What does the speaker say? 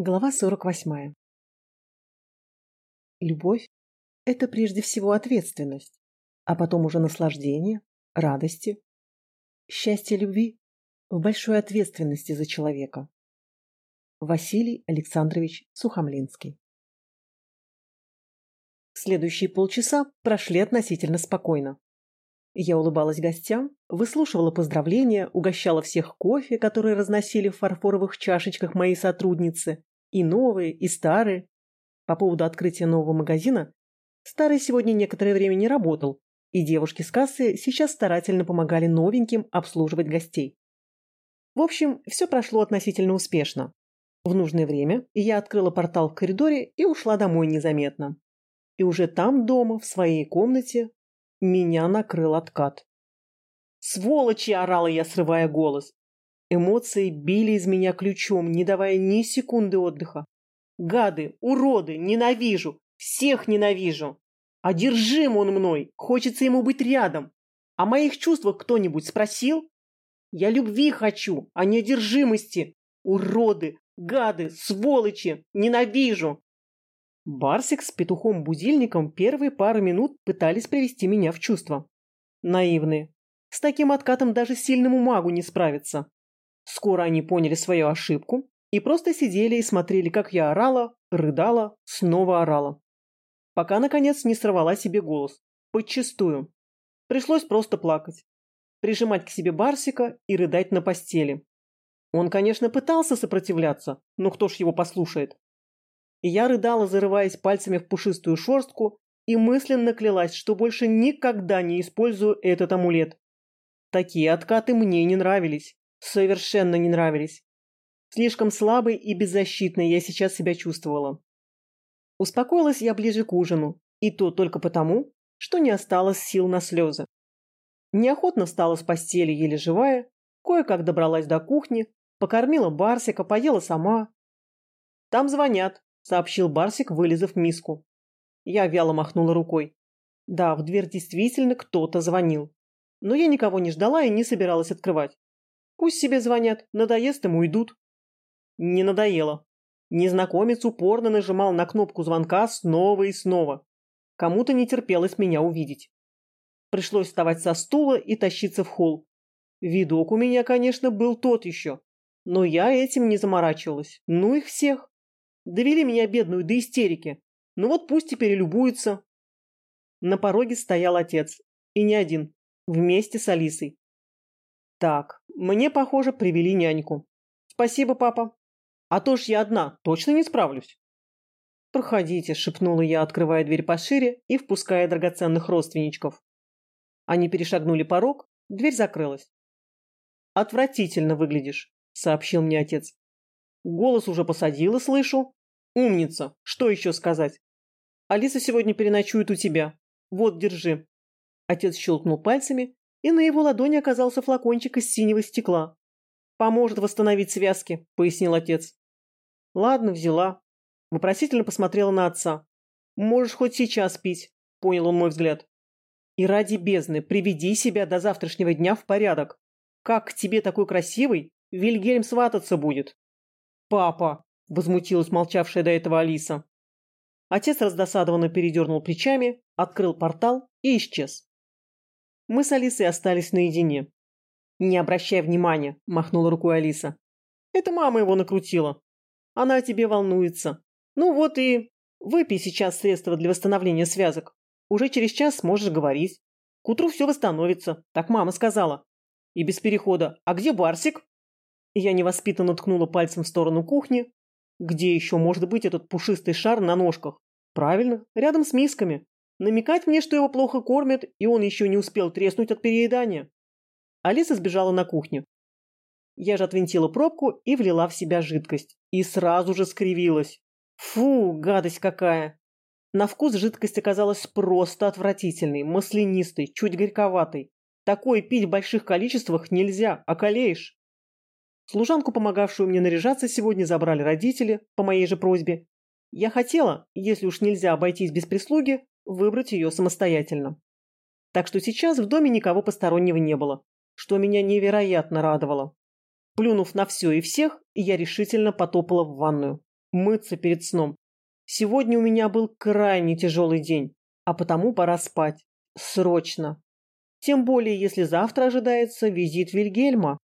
Глава 48. Любовь – это прежде всего ответственность, а потом уже наслаждение, радости. Счастье любви в большой ответственности за человека. Василий Александрович Сухомлинский. Следующие полчаса прошли относительно спокойно. Я улыбалась гостям, выслушивала поздравления, угощала всех кофе, которые разносили в фарфоровых чашечках мои сотрудницы, и новые, и старые. По поводу открытия нового магазина, старый сегодня некоторое время не работал, и девушки с кассы сейчас старательно помогали новеньким обслуживать гостей. В общем, все прошло относительно успешно. В нужное время я открыла портал в коридоре и ушла домой незаметно. И уже там дома, в своей комнате, меня накрыл откат. «Сволочи!» – орала я, срывая голос. Эмоции били из меня ключом, не давая ни секунды отдыха. Гады, уроды, ненавижу, всех ненавижу. Одержим он мной, хочется ему быть рядом. О моих чувствах кто-нибудь спросил? Я любви хочу, а не одержимости. Уроды, гады, сволочи, ненавижу. Барсик с петухом-будильником первые пару минут пытались привести меня в чувство. Наивные. С таким откатом даже сильному магу не справиться. Скоро они поняли свою ошибку и просто сидели и смотрели, как я орала, рыдала, снова орала. Пока, наконец, не сорвала себе голос. Подчистую. Пришлось просто плакать. Прижимать к себе Барсика и рыдать на постели. Он, конечно, пытался сопротивляться, но кто ж его послушает? И я рыдала, зарываясь пальцами в пушистую шерстку, и мысленно клялась, что больше никогда не использую этот амулет. Такие откаты мне не нравились совершенно не нравились. Слишком слабой и беззащитной я сейчас себя чувствовала. Успокоилась я ближе к ужину, и то только потому, что не осталось сил на слезы. Неохотно встала с постели, еле живая, кое-как добралась до кухни, покормила Барсика, поела сама. «Там звонят», — сообщил Барсик, вылезав миску. Я вяло махнула рукой. Да, в дверь действительно кто-то звонил. Но я никого не ждала и не собиралась открывать. Пусть себе звонят, надоест им уйдут. Не надоело. Незнакомец упорно нажимал на кнопку звонка снова и снова. Кому-то не терпелось меня увидеть. Пришлось вставать со стула и тащиться в холл. Видок у меня, конечно, был тот еще. Но я этим не заморачивалась. Ну их всех. Довели меня бедную до истерики. Ну вот пусть теперь и любуются. На пороге стоял отец. И не один. Вместе с Алисой. Так, мне, похоже, привели няньку. Спасибо, папа. А то ж я одна, точно не справлюсь. Проходите, шепнула я, открывая дверь пошире и впуская драгоценных родственничков. Они перешагнули порог, дверь закрылась. Отвратительно выглядишь, сообщил мне отец. Голос уже посадила, слышу. Умница, что еще сказать? Алиса сегодня переночует у тебя. Вот, держи. Отец щелкнул пальцами, и на его ладони оказался флакончик из синего стекла. «Поможет восстановить связки», — пояснил отец. «Ладно, взяла». Вопросительно посмотрела на отца. «Можешь хоть сейчас пить», — понял он мой взгляд. «И ради бездны приведи себя до завтрашнего дня в порядок. Как к тебе такой красивый, Вильгельм свататься будет». «Папа», — возмутилась молчавшая до этого Алиса. Отец раздосадованно передернул плечами, открыл портал и исчез. Мы с Алисой остались наедине. «Не обращай внимания», – махнула рукой Алиса. «Это мама его накрутила. Она о тебе волнуется. Ну вот и выпей сейчас средства для восстановления связок. Уже через час сможешь говорить. К утру все восстановится, так мама сказала. И без перехода. А где Барсик?» Я невоспитанно ткнула пальцем в сторону кухни. Где еще может быть этот пушистый шар на ножках? Правильно, рядом с мисками. Намекать мне, что его плохо кормят, и он еще не успел треснуть от переедания. Алиса сбежала на кухню. Я же отвинтила пробку и влила в себя жидкость. И сразу же скривилась. Фу, гадость какая! На вкус жидкость оказалась просто отвратительной, маслянистой, чуть горьковатой. Такое пить в больших количествах нельзя, околеешь. Служанку, помогавшую мне наряжаться, сегодня забрали родители, по моей же просьбе. Я хотела, если уж нельзя обойтись без прислуги, выбрать ее самостоятельно. Так что сейчас в доме никого постороннего не было, что меня невероятно радовало. Плюнув на все и всех, я решительно потопала в ванную. Мыться перед сном. Сегодня у меня был крайне тяжелый день, а потому пора спать. Срочно. Тем более, если завтра ожидается визит Вильгельма.